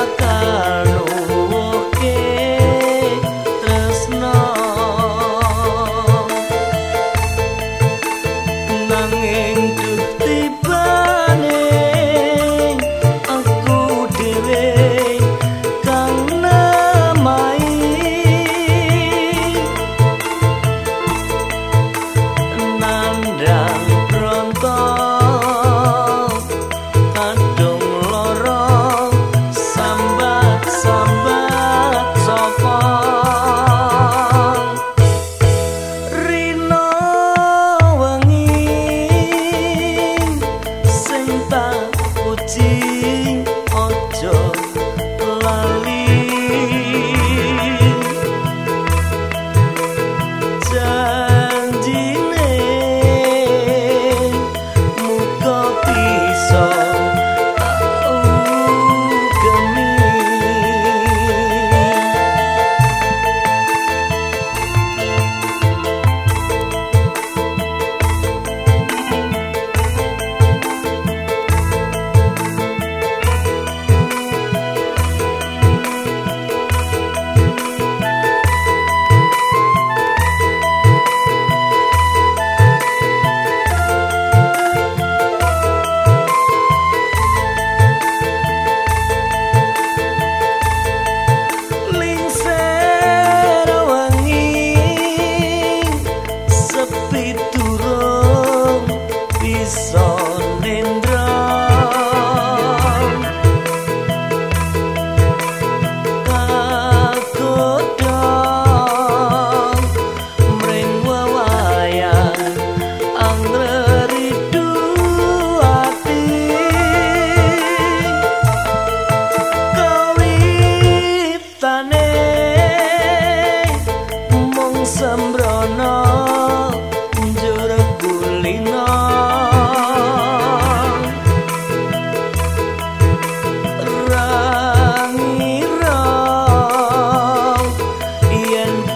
Yeah. Hey.